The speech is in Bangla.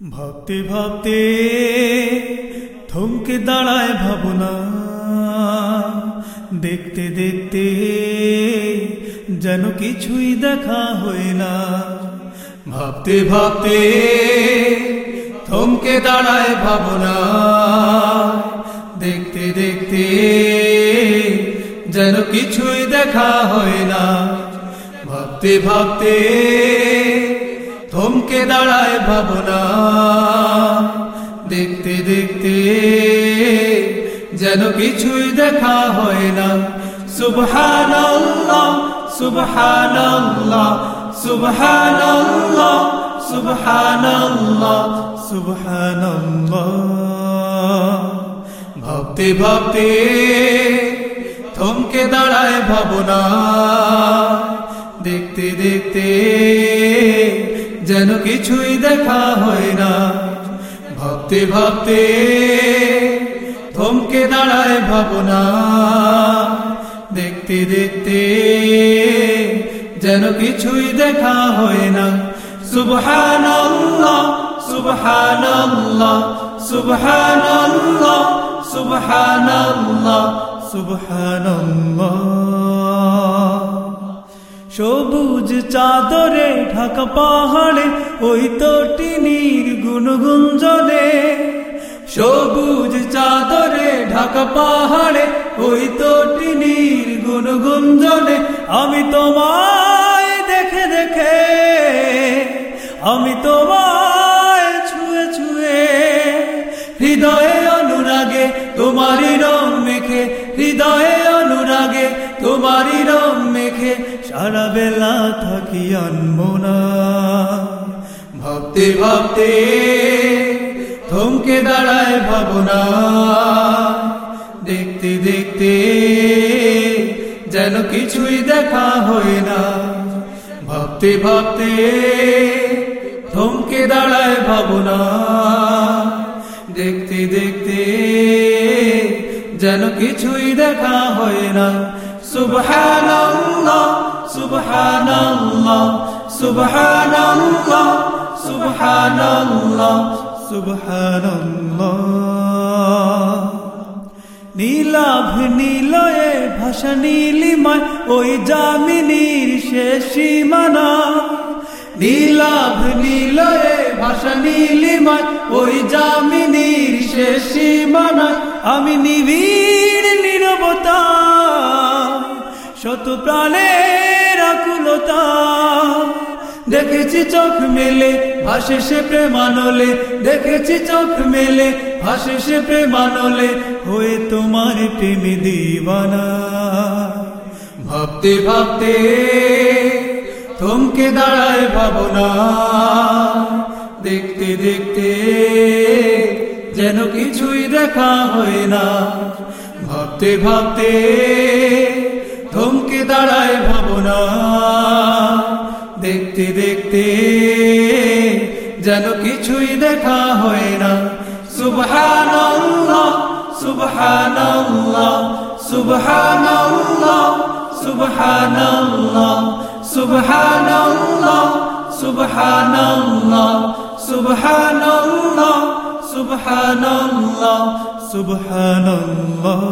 ভাবতে ভাবতে থমকে দাঁড়ায় ভাবনা। দেখতে দেখতে যেন কিছুই দেখা হয় না। ভাবতে ভাবতে থমকে দাঁড়ায় ভাবনা। দেখতে দেখতে যেন কিছুই দেখা হয় না। ভাবতে ভাবতে থমকে দাঁড়ায় ভাবনা। দেখতে দেখতে যেন কিছুই দেখা হয় না। সুবহানাল্লাহ সুবহানাল্লাহ সুবহানাল্লাহ সুবহানাল্লাহ সুবহানাল্লাহ। ভাবতে ভাবতে থমকে দাঁড়ায় ভাবনা। দেখতে দেখতে যেন কিছুই দেখা হয় না। ভাবতে ভাবতে থমকে দাঁড়ায় ভাবনা। দেখতে দেখতে যেন কিছুই দেখা হয় না। সুবহানাল্লাহ সুবহানাল্লাহ সুবহানাল্লাহ সুবহানাল্লাহ সুবহানাল্লাহ। সবুজ চাদরে, ঢাকা পাহাড়ে, ওই তো টিনির গুনগুঞ্জনে সবুজ চাদরে, ঢাকা পাহাড়ে, ওই তো টিনির গুনগুঞ্জনে আমি তোমায় দেখে দেখে, আমি তোমায় ছুঁয়ে ছুঁয়ে। হৃদয়ে অনুরাগে, তোমারই রং মেখে, হৃদয়ে সারা বেলা থাকি আনমোনা। ভাবতে ভাবতে থমকে দাঁড়ায় ভাবনা। দেখতে দেখতে যেন কিছুই দেখা হয় না। ভাবতে ভাবতে থমকে দাঁড়ায় ভাবনা। দেখতে দেখতে যেন কিছুই দেখা হয় না। সুবহানাল্লাহ। সুবহানাল্লাহ ওই জামিনীর শেষ সীমানা। নীলাভ নীলয়ে ভাষা নীলিমায়, ওই জামিনীর শেষ সীমানায় আমি নিবিড় নিরবতা শত প্রাণের আকুলতা দেখেছি চোখ মেলে, ভাসে সে প্রেমানলে। দেখেছি চোখ মেলে, ভাসে সে প্রেমানলে। হয়ে তোমার প্রেমে দিবানা। ভাবতে ভাবতে থমকে দাঁড়ায় ভাবনা। দেখতে দেখতে যেন কিছুই দেখা হয় না। ভাবতে ভাবতে থমকে দাঁড়ায় ভাবনা। দেখতে দেখতে যেন কিছুই দেখা হয় না। সুবহানাল্লাহ সুবহানাল্লাহ সুবহানাল্লাহ সুবহানাল্লাহ সুবহানাল্লাহ সুবহানাল্লাহ সুবহানাল্লাহ সুবহানাল্লাহ সুবহানাল্লাহ।